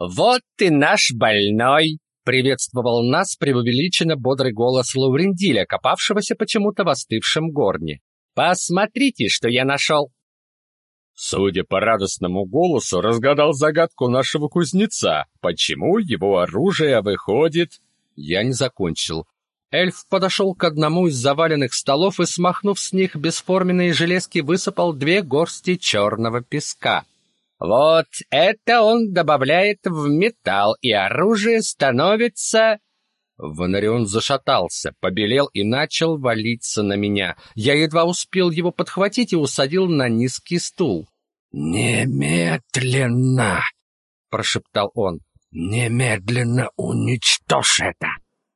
«Вот ты наш больной!» — приветствовал нас преувеличенно бодрый голос Лаурендиля, копавшегося почему-то в остывшем горне. «Посмотрите, что я нашел!» Судя по радостному голосу, разгадал загадку нашего кузнеца. Почему его оружие выходит? Я не закончил. Эльф подошел к одному из заваленных столов и, смахнув с них бесформенные железки, высыпал две горсти черного песка. Вот это он добавляет в металл, и оружие становится... Вонарион зашатался, побелел и начал валиться на меня. Я едва успел его подхватить и усадил на низкий стул. «Немедленно!» — прошептал он. «Немедленно уничтожь это!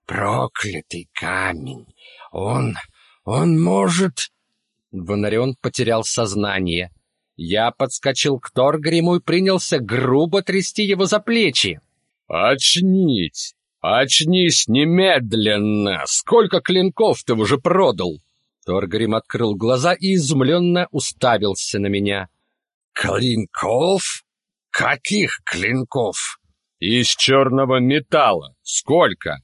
Проклятый камень! Он... он может...» Вонарион потерял сознание. Я подскочил к Торгриму и принялся грубо трясти его за плечи. «Очнись! Очнись немедленно! Сколько клинков ты уже продал?» Торгрим открыл глаза и изумленно уставился на меня. «Клинков? Каких клинков?» «Из черного металла. Сколько?»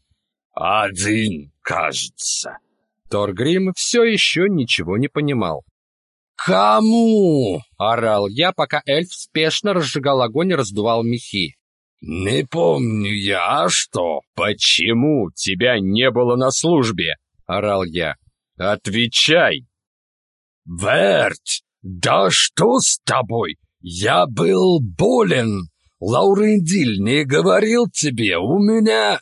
«Один, кажется». Торгрим все еще ничего не понимал. «Кому?» — орал я, пока эльф спешно разжигал огонь и раздувал мехи. «Не помню я, а что?» «Почему тебя не было на службе?» — орал я. «Отвечай!» «Верт, да что с тобой? Я был болен. Лаурендиль не говорил тебе, у меня...»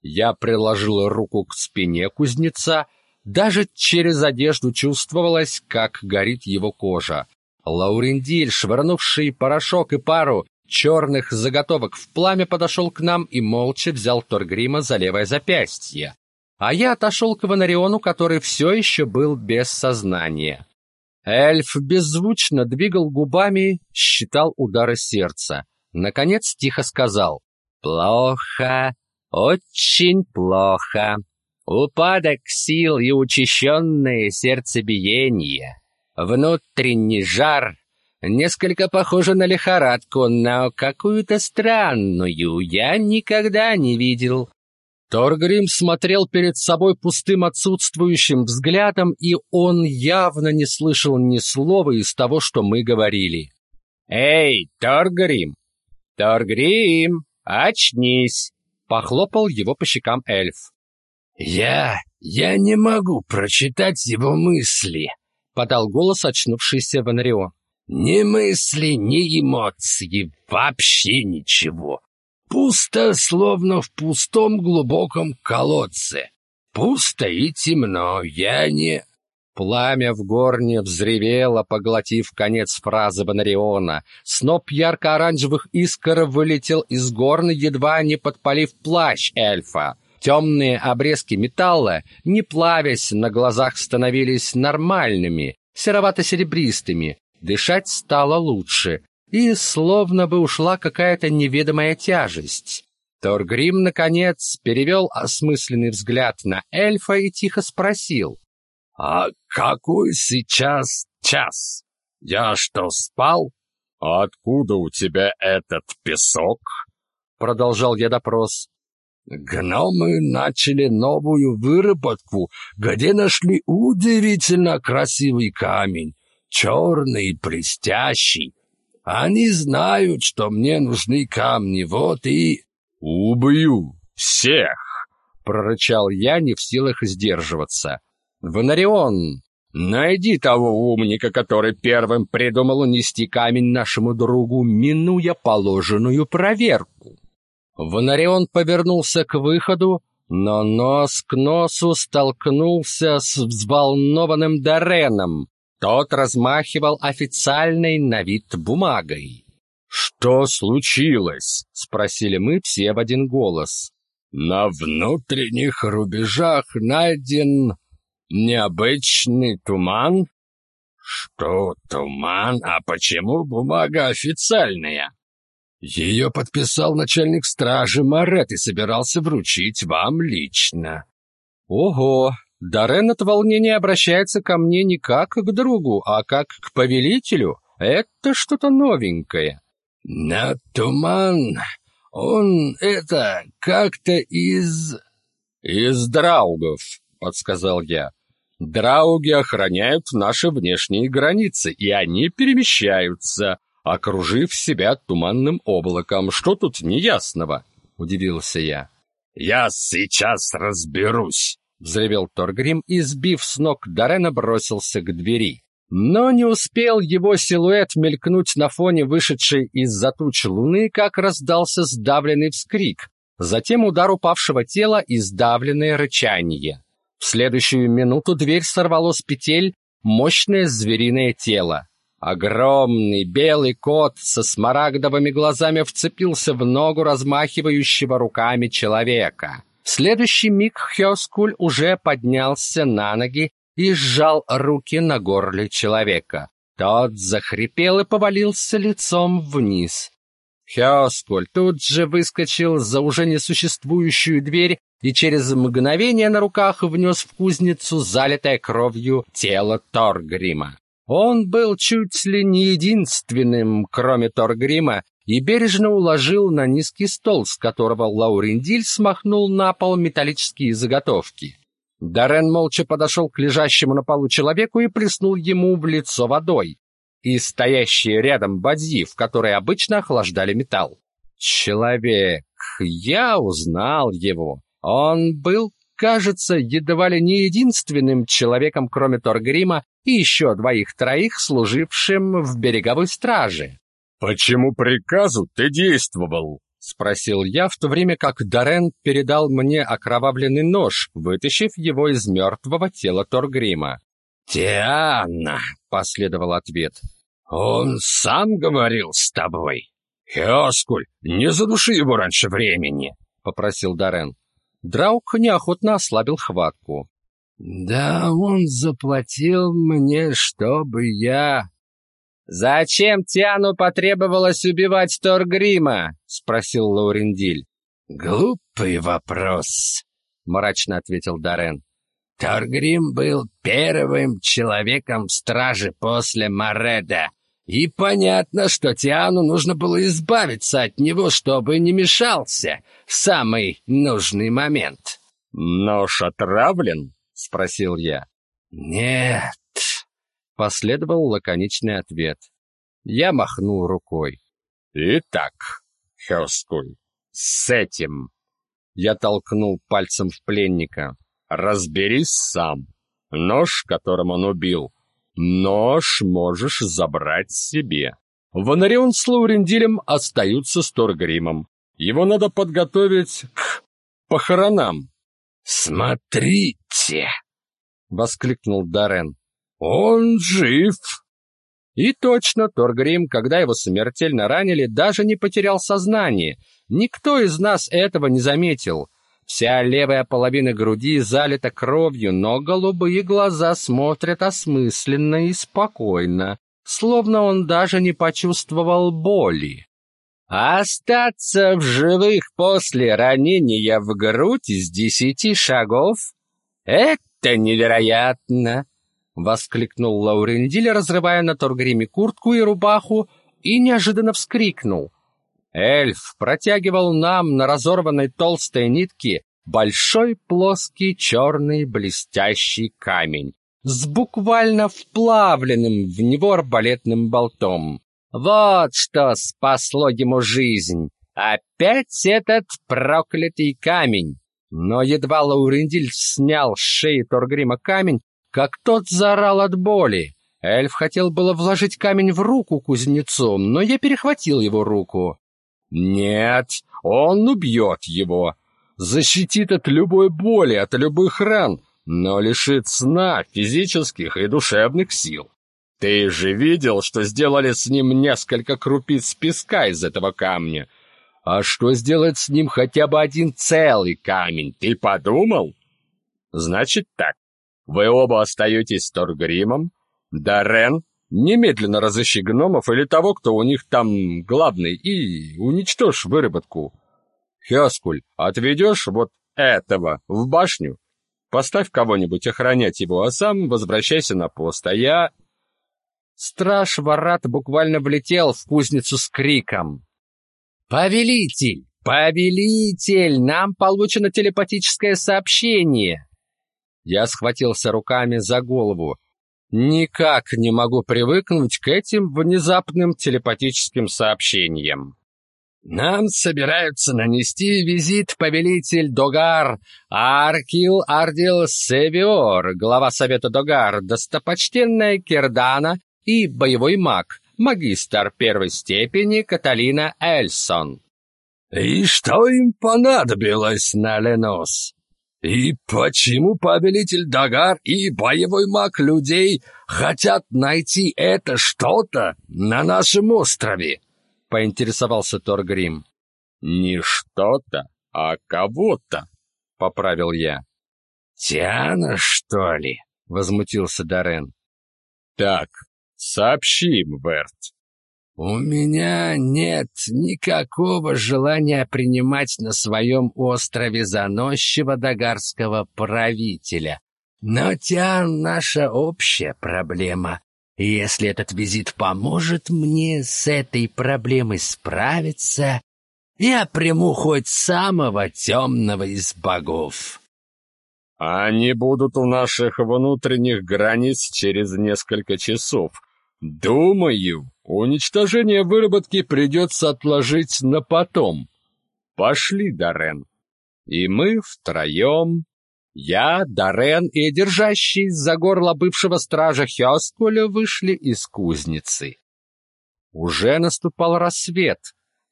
Я приложил руку к спине кузнеца даже через одежду чувствовалось, как горит его кожа. Лаурендиль, швырнувший порошок и пару черных заготовок в пламя, подошел к нам и молча взял Торгрима за левое запястье. А я отошел к Ванариону, который все еще был без сознания. Эльф беззвучно двигал губами, считал удары сердца. Наконец тихо сказал «Плохо, очень плохо». Упадок сил и учащенное сердцебиение, внутренний жар, несколько похоже на лихорадку, но какую-то странную я никогда не видел. Торгрим смотрел перед собой пустым отсутствующим взглядом, и он явно не слышал ни слова из того, что мы говорили. «Эй, Торгрим! Торгрим, очнись!» — похлопал его по щекам эльф. «Я... я не могу прочитать его мысли», — подал голос очнувшийся Ванарион. «Ни мысли, ни эмоций, вообще ничего. Пусто, словно в пустом глубоком колодце. Пусто и темно, я не...» Пламя в горне взревело, поглотив конец фразы Бонариона. Сноп ярко-оранжевых искр вылетел из горна, едва не подпалив плащ эльфа. Темные обрезки металла, не плавясь, на глазах становились нормальными, серовато-серебристыми. Дышать стало лучше, и словно бы ушла какая-то неведомая тяжесть. Торгрим, наконец, перевел осмысленный взгляд на эльфа и тихо спросил. «А какой сейчас час? Я что, спал?» «Откуда у тебя этот песок?» Продолжал я допрос. Гномы начали новую выработку, где нашли удивительно красивый камень, черный и блестящий. Они знают, что мне нужны камни, вот и... «Убью всех!» — прорычал я, не в силах сдерживаться. «Вонарион, найди того умника, который первым придумал унести камень нашему другу, минуя положенную проверку». Вонарион повернулся к выходу, но нос к носу столкнулся с взволнованным Дареном. Тот размахивал официальной на вид бумагой. «Что случилось?» — спросили мы все в один голос. «На внутренних рубежах найден необычный туман». «Что туман? А почему бумага официальная?» Ее подписал начальник стражи Марет и собирался вручить вам лично. Ого, Дарен от волнения обращается ко мне не как к другу, а как к повелителю. Это что-то новенькое. На туман Он это как-то из... Из драугов, подсказал я. Драуги охраняют наши внешние границы, и они перемещаются, окружив себя туманным облаком. Что тут неясного? Удивился я. Я сейчас разберусь, взревел Торгрим и, сбив с ног Дарена, бросился к двери. Но не успел его силуэт мелькнуть на фоне вышедшей из-за туч луны, как раздался сдавленный вскрик, затем удар упавшего тела и сдавленное рычание. В следующую минуту дверь сорвало с петель мощное звериное тело. Огромный белый кот со смарагдовыми глазами вцепился в ногу размахивающего руками человека. В следующий миг Хёскуль уже поднялся на ноги и сжал руки на горле человека. Тот захрипел и повалился лицом вниз. Хёскуль тут же выскочил за уже несуществующую дверь и через мгновение на руках внес в кузницу залитое кровью тело Торгрима. Он был чуть ли не единственным, кроме Торгрима, и бережно уложил на низкий стол, с которого Лаурендиль смахнул на пол металлические заготовки. Дарен молча подошел к лежащему на полу человеку и плеснул ему в лицо водой и стоящие рядом бадьи, в которые обычно охлаждали металл. Человек, я узнал его. Он был, кажется, едва ли не единственным человеком, кроме Торгрима и еще двоих-троих, служившим в береговой страже. «Почему приказу ты действовал?» — спросил я, в то время как Дарен передал мне окровавленный нож, вытащив его из мертвого тела Торгрима. «Тиана!» — последовал ответ. «Он сам говорил с тобой?» «Хеоскуль, не задуши его раньше времени!» — попросил Дарен. Драук неохотно ослабил хватку. «Да он заплатил мне, чтобы я...» «Зачем Тиану потребовалось убивать Торгрима?» — спросил Лаурендиль. «Глупый вопрос», — мрачно ответил Дарен. «Торгрим был первым человеком в страже после Мореда, и понятно, что Тиану нужно было избавиться от него, чтобы не мешался в самый нужный момент». «Нож отравлен?» — спросил я. «Нет, Последовал лаконичный ответ. Я махнул рукой. «Итак, Хёскуль, с этим...» Я толкнул пальцем в пленника. «Разберись сам. Нож, которым он убил, нож можешь забрать себе. Вонарион с Лаурендилем остаются с Торгримом. Его надо подготовить к похоронам». «Смотрите!» — воскликнул Дарен. Он жив. И точно, Торгрим, когда его смертельно ранили, даже не потерял сознание. Никто из нас этого не заметил. Вся левая половина груди залита кровью, но голубые глаза смотрят осмысленно и спокойно, словно он даже не почувствовал боли. Остаться в живых после ранения в грудь из десяти шагов — это невероятно воскликнул Лаурендиль, разрывая на Торгриме куртку и рубаху, и неожиданно вскрикнул. Эльф протягивал нам на разорванной толстой нитке большой плоский черный блестящий камень с буквально вплавленным в него арбалетным болтом. Вот что спасло ему жизнь. Опять этот проклятый камень. Но едва Лаурендиль снял с шеи Торгрима камень, как тот заорал от боли. Эльф хотел было вложить камень в руку кузнецу, но я перехватил его руку. «Нет, он убьет его, защитит от любой боли, от любых ран, но лишит сна, физических и душевных сил. Ты же видел, что сделали с ним несколько крупиц песка из этого камня. А что сделать с ним хотя бы один целый камень, ты подумал? Значит так, вы оба остаетесь с Торгримом. Дарен, немедленно разыщи гномов или того, кто у них там главный, и уничтожь выработку. Хёскуль, отведешь вот этого в башню. Поставь кого-нибудь охранять его, а сам возвращайся на пост, а я... Страж ворат буквально влетел в кузницу с криком. «Повелитель! «Повелитель, нам получено телепатическое сообщение!» Я схватился руками за голову. Никак не могу привыкнуть к этим внезапным телепатическим сообщениям. Нам собираются нанести визит повелитель Догар Аркил Ардил Севиор, глава совета Догар, достопочтенная Кирдана и боевой маг, магистр первой степени Каталина Эльсон. И что им понадобилось на Ленос? И почему повелитель Дагар и боевой маг людей хотят найти это что-то на нашем острове? Поинтересовался Торгрим. Не что-то, а кого-то, поправил я. Тиана, что ли? Возмутился Дарен. Так, сообщим, Верт. У меня нет никакого желания принимать на своем острове заносчивого дагарского правителя. Но Тиан — наша общая проблема. И если этот визит поможет мне с этой проблемой справиться, я приму хоть самого темного из богов. Они будут у наших внутренних границ через несколько часов. Думаю, Уничтожение выработки придется отложить на потом. Пошли, Дарен. И мы втроем, я, Дарен и держащий за горло бывшего стража Хёскуля вышли из кузницы. Уже наступал рассвет.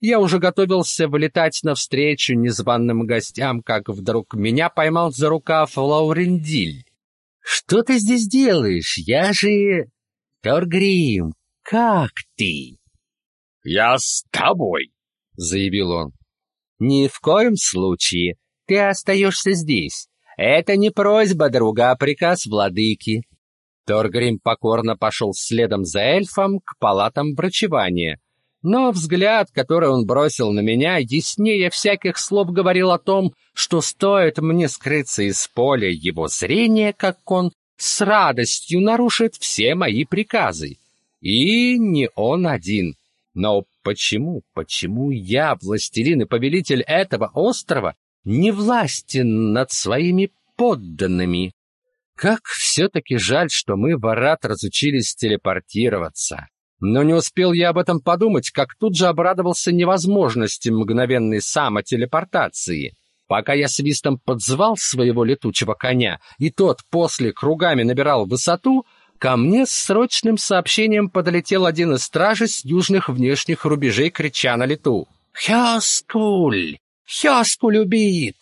Я уже готовился вылетать навстречу незваным гостям, как вдруг меня поймал за рукав Лаурендиль. «Что ты здесь делаешь? Я же... Торгрим, как ты?» «Я с тобой», — заявил он. «Ни в коем случае. Ты остаешься здесь. Это не просьба друга, а приказ владыки». Торгрим покорно пошел следом за эльфом к палатам врачевания. Но взгляд, который он бросил на меня, яснее всяких слов говорил о том, что стоит мне скрыться из поля его зрения, как он с радостью нарушит все мои приказы. И не он один. Но почему, почему я, властелин и повелитель этого острова, не властен над своими подданными? Как все-таки жаль, что мы, Варат, разучились телепортироваться. Но не успел я об этом подумать, как тут же обрадовался невозможности мгновенной самотелепортации. Пока я свистом подзвал своего летучего коня, и тот после кругами набирал высоту, Ко мне с срочным сообщением подлетел один из стражей с южных внешних рубежей, крича на лету. «Хёскуль! Хёскуль убит!»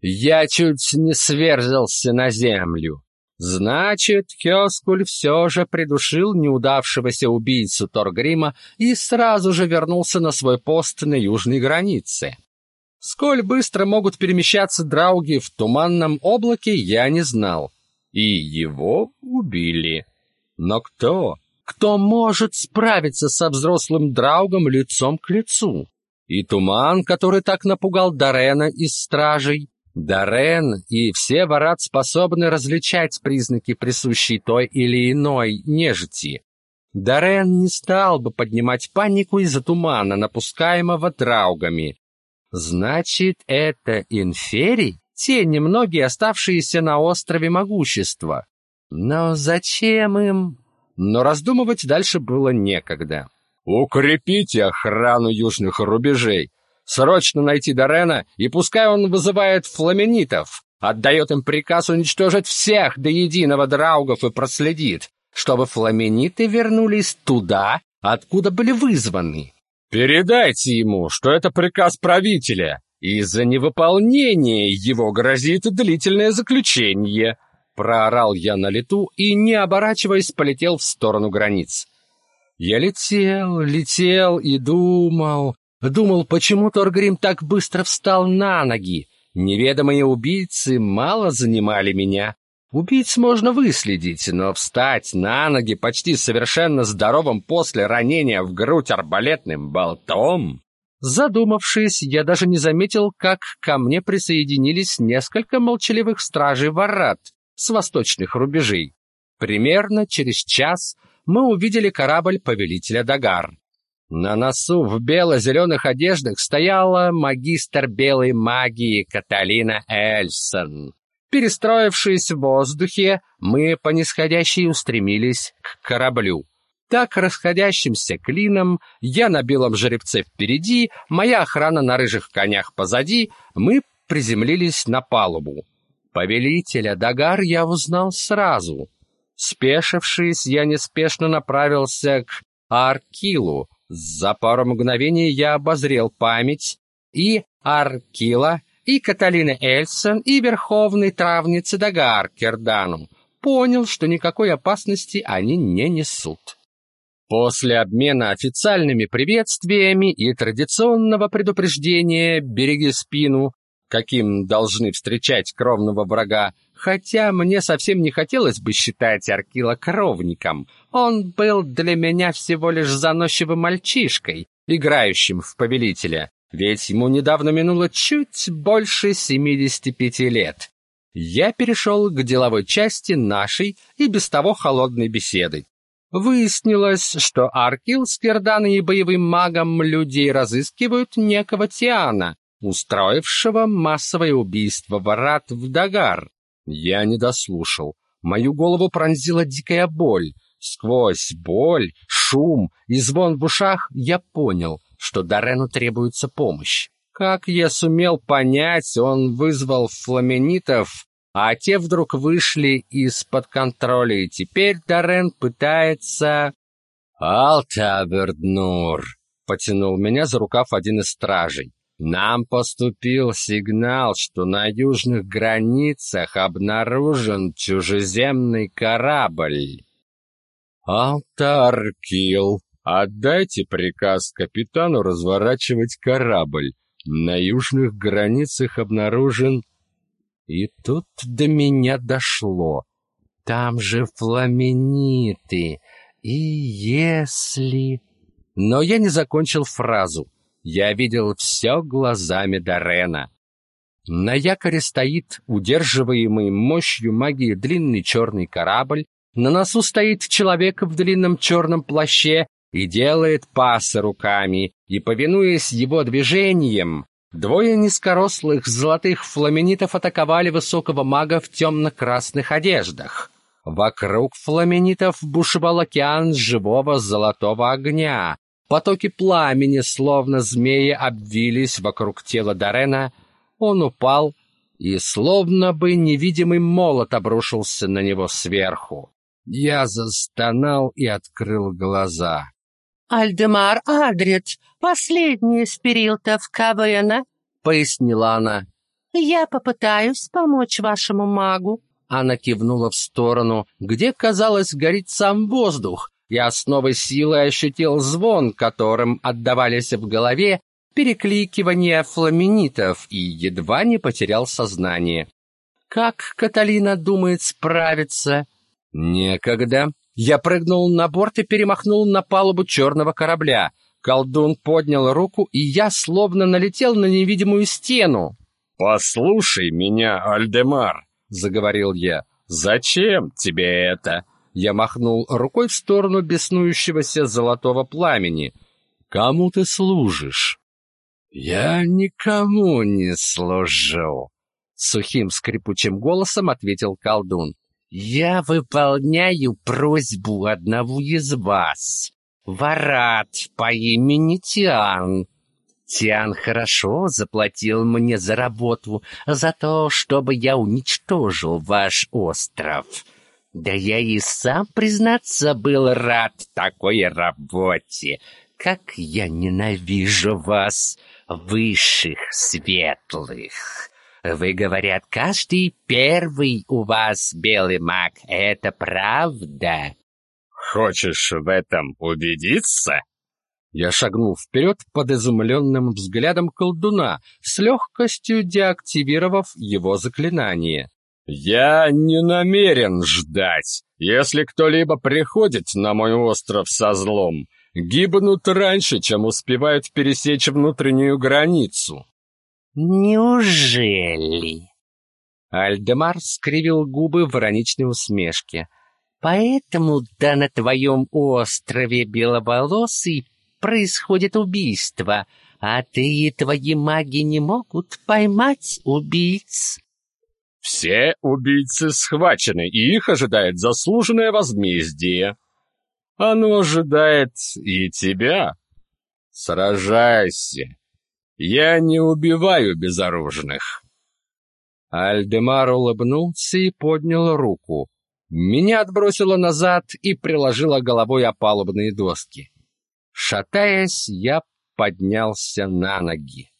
Я чуть не сверзился на землю. Значит, Хёскуль все же придушил неудавшегося убийцу Торгрима и сразу же вернулся на свой пост на южной границе. Сколь быстро могут перемещаться драуги в туманном облаке, я не знал. И его убили. Но кто? Кто может справиться со взрослым драугом лицом к лицу? И туман, который так напугал Дарена из стражей, Дарен и все ворат способны различать признаки присущей той или иной нежити. Дарен не стал бы поднимать панику из-за тумана, напускаемого драугами. Значит, это инфери, те немногие оставшиеся на острове могущества. Но зачем им? Но раздумывать дальше было некогда. Укрепите охрану южных рубежей. Срочно найти Дорена, и пускай он вызывает фламенитов, отдает им приказ уничтожить всех до единого драугов и проследит, чтобы фламениты вернулись туда, откуда были вызваны. Передайте ему, что это приказ правителя, и за невыполнение его грозит длительное заключение. Проорал я на лету и, не оборачиваясь, полетел в сторону границ. Я летел, летел и думал, думал, почему Торгрим так быстро встал на ноги. Неведомые убийцы мало занимали меня. Убийц можно выследить, но встать на ноги почти совершенно здоровым после ранения в грудь арбалетным болтом... Задумавшись, я даже не заметил, как ко мне присоединились несколько молчаливых стражей ворот с восточных рубежей. Примерно через час мы увидели корабль повелителя Дагар. На носу в бело-зеленых одеждах стояла магистр белой магии Каталина Эльсон. Перестроившись в воздухе, мы по нисходящей устремились к кораблю. Так расходящимся клином, я на белом жеребце впереди, моя охрана на рыжих конях позади, мы приземлились на палубу. Повелителя Дагар я узнал сразу. Спешившись, я неспешно направился к Аркилу. За пару мгновений я обозрел память и Аркила, и Каталины Эльсон, и верховной травницы Дагар Кердану. Понял, что никакой опасности они не несут. После обмена официальными приветствиями и традиционного предупреждения «береги спину», каким должны встречать кровного врага, хотя мне совсем не хотелось бы считать Аркила кровником. Он был для меня всего лишь заносчивым мальчишкой, играющим в повелителя, ведь ему недавно минуло чуть больше 75 лет. Я перешел к деловой части нашей и без того холодной беседы. Выяснилось, что Аркил с Керданой и боевым магом людей разыскивают некого Тиана, устроившего массовое убийство ворат в Дагар. Я не дослушал. Мою голову пронзила дикая боль. Сквозь боль, шум и звон в ушах я понял, что Дарену требуется помощь. Как я сумел понять, он вызвал фламенитов а те вдруг вышли из-под контроля, и теперь Дорен пытается... «Алтаберднур!» — потянул меня за рукав один из стражей. «Нам поступил сигнал, что на южных границах обнаружен чужеземный корабль». «Алтаркил, отдайте приказ капитану разворачивать корабль. На южных границах обнаружен и тут до меня дошло. Там же фламениты. И если... Но я не закончил фразу. Я видел все глазами Дорена. На якоре стоит, удерживаемый мощью магии, длинный черный корабль. На носу стоит человек в длинном черном плаще и делает пасы руками, и, повинуясь его движениям, Двое низкорослых золотых фламенитов атаковали высокого мага в темно-красных одеждах. Вокруг фламенитов бушевал океан живого золотого огня. Потоки пламени, словно змеи, обвились вокруг тела Дарена. Он упал, и словно бы невидимый молот обрушился на него сверху. Я застонал и открыл глаза. «Альдемар Адрит, последний из перилтов Кавена», — пояснила она. «Я попытаюсь помочь вашему магу». Она кивнула в сторону, где, казалось, горит сам воздух. Я с новой силой ощутил звон, которым отдавались в голове перекликивания фламенитов и едва не потерял сознание. Как Каталина думает справиться? Некогда. Я прыгнул на борт и перемахнул на палубу черного корабля. Колдун поднял руку, и я словно налетел на невидимую стену. «Послушай меня, Альдемар», — заговорил я. «Зачем тебе это?» Я махнул рукой в сторону беснующегося золотого пламени. «Кому ты служишь?» «Я никому не служу», — сухим скрипучим голосом ответил колдун. Я выполняю просьбу одного из вас, Варат по имени Тиан. Тиан хорошо заплатил мне за работу, за то, чтобы я уничтожил ваш остров. Да я и сам, признаться, был рад такой работе. Как я ненавижу вас, высших светлых. Вы, говорят, каждый первый у вас белый маг. Это правда? Хочешь в этом убедиться? Я шагнул вперед под изумленным взглядом колдуна, с легкостью деактивировав его заклинание. «Я не намерен ждать. Если кто-либо приходит на мой остров со злом, гибнут раньше, чем успевают пересечь внутреннюю границу. «Неужели?» Альдемар скривил губы в ироничной усмешке. «Поэтому да на твоем острове беловолосый происходит убийство, а ты и твои маги не могут поймать убийц. Все убийцы схвачены, и их ожидает заслуженное возмездие. Оно ожидает и тебя. Сражайся. Я не убиваю безоружных. Альдемар улыбнулся и поднял руку. Меня отбросило назад и приложило головой о палубные доски. Шатаясь, я поднялся на ноги.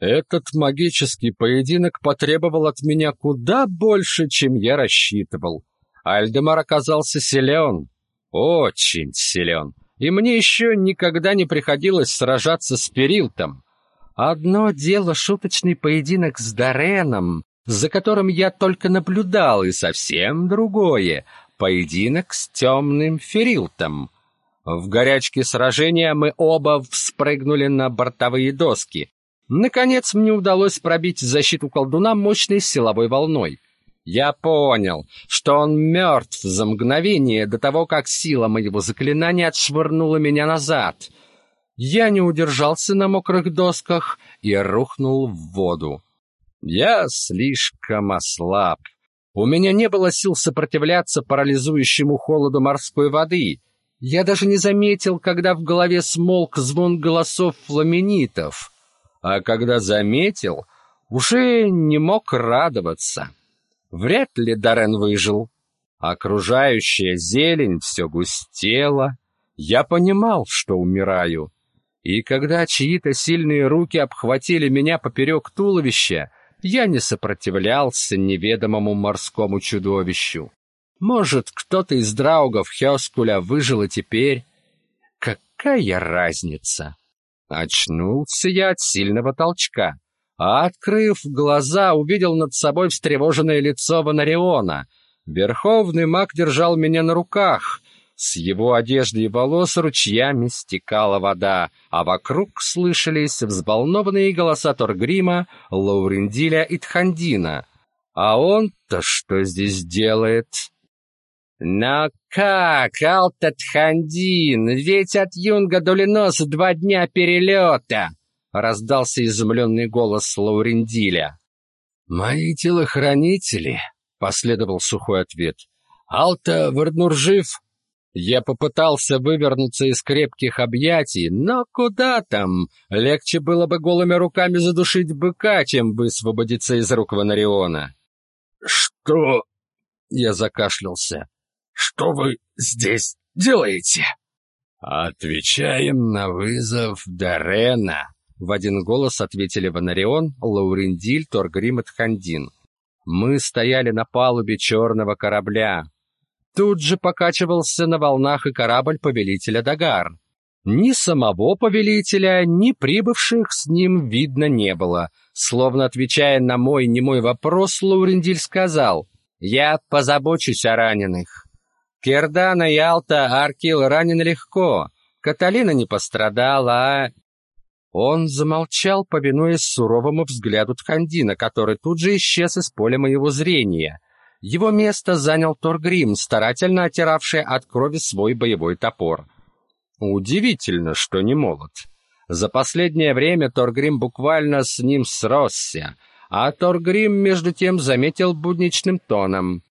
Этот магический поединок потребовал от меня куда больше, чем я рассчитывал. Альдемар оказался силен, очень силен, и мне еще никогда не приходилось сражаться с Перилтом. Одно дело шуточный поединок с Дареном, за которым я только наблюдал, и совсем другое — поединок с темным Ферилтом. В горячке сражения мы оба вспрыгнули на бортовые доски. Наконец мне удалось пробить защиту колдуна мощной силовой волной. Я понял, что он мертв за мгновение до того, как сила моего заклинания отшвырнула меня назад — я не удержался на мокрых досках и рухнул в воду. Я слишком ослаб. У меня не было сил сопротивляться парализующему холоду морской воды. Я даже не заметил, когда в голове смолк звон голосов фламенитов. А когда заметил, уже не мог радоваться. Вряд ли Дарен выжил. Окружающая зелень все густела. Я понимал, что умираю. И когда чьи-то сильные руки обхватили меня поперек туловища, я не сопротивлялся неведомому морскому чудовищу. Может, кто-то из драугов Хёскуля выжил и теперь? Какая разница? Очнулся я от сильного толчка, а, открыв глаза, увидел над собой встревоженное лицо Ванариона. Верховный маг держал меня на руках, с его одежды и волос ручьями стекала вода, а вокруг слышались взволнованные голоса Торгрима, Лаурендиля и Тхандина. А он-то что здесь делает? «Но как, Алта Тхандин, ведь от Юнга до Леноса два дня перелета!» — раздался изумленный голос Лаурендиля. «Мои телохранители», — последовал сухой ответ. «Алта Варднур жив?» Я попытался вывернуться из крепких объятий, но куда там? Легче было бы голыми руками задушить быка, чем высвободиться из рук Ванариона. «Что?» — я закашлялся. «Что вы здесь делаете?» «Отвечаем на вызов Дарена», — в один голос ответили Ванарион, Лаурендиль, Торгрим и Тхандин. Мы стояли на палубе черного корабля, Тут же покачивался на волнах и корабль повелителя Дагар. Ни самого повелителя, ни прибывших с ним видно не было. Словно отвечая на мой немой вопрос, Лаурендиль сказал, «Я позабочусь о раненых». Кердана, Ялта, Аркил ранены легко. Каталина не пострадала, а... Он замолчал, повинуясь суровому взгляду Тхандина, который тут же исчез из поля моего зрения. Его место занял Торгрим, старательно оттиравший от крови свой боевой топор. Удивительно, что не молод. За последнее время Торгрим буквально с ним сросся, а Торгрим между тем заметил будничным тоном.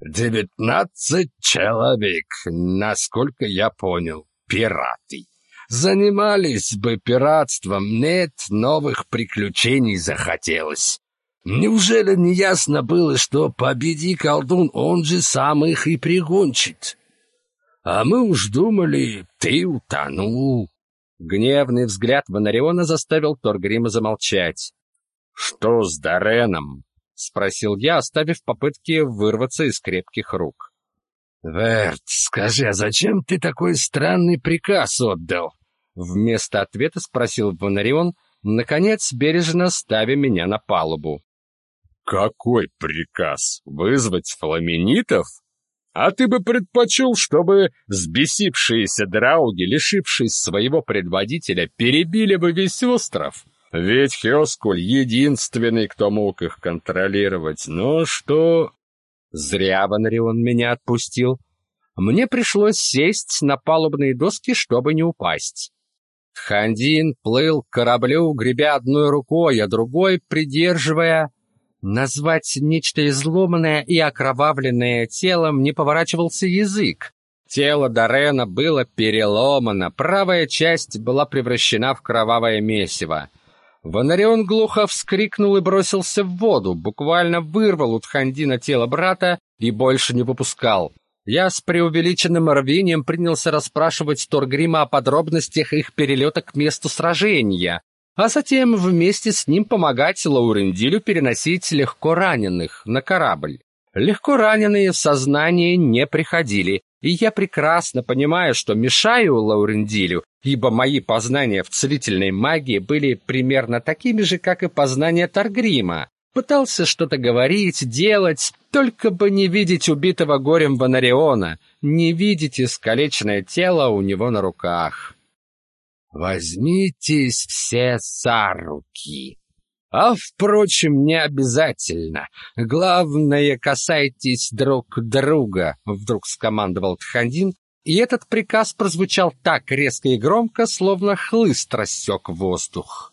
«Девятнадцать человек, насколько я понял, пираты. Занимались бы пиратством, нет, новых приключений захотелось. Неужели не ясно было, что победи колдун, он же сам их и пригончит? А мы уж думали, ты утонул. Гневный взгляд Ванариона заставил Торгрима замолчать. «Что с Дареном?» — спросил я, оставив попытки вырваться из крепких рук. «Верт, скажи, а зачем ты такой странный приказ отдал?» Вместо ответа спросил Ванарион, наконец бережно ставя меня на палубу. «Какой приказ? Вызвать фламенитов? А ты бы предпочел, чтобы взбесившиеся драуги, лишившись своего предводителя, перебили бы весь остров? Ведь Хёскуль единственный, кто мог их контролировать. Но что...» Зря Ванрион меня отпустил. Мне пришлось сесть на палубные доски, чтобы не упасть. Тхандин плыл к кораблю, гребя одной рукой, а другой придерживая... Назвать нечто изломанное и окровавленное телом не поворачивался язык. Тело Дарена было переломано, правая часть была превращена в кровавое месиво. Вонарион глухо вскрикнул и бросился в воду, буквально вырвал у Тхандина тело брата и больше не выпускал. Я с преувеличенным рвением принялся расспрашивать Торгрима о подробностях их перелета к месту сражения, а затем вместе с ним помогать Лаурендилю переносить легко раненых на корабль. Легко раненые в сознание не приходили, и я прекрасно понимаю, что мешаю Лаурендилю, ибо мои познания в целительной магии были примерно такими же, как и познания Таргрима. Пытался что-то говорить, делать, только бы не видеть убитого горем Бонариона, не видеть искалеченное тело у него на руках. «Возьмитесь все за руки», а, впрочем, не обязательно. Главное, касайтесь друг друга, вдруг скомандовал Тхандин, и этот приказ прозвучал так резко и громко, словно хлыст рассек воздух.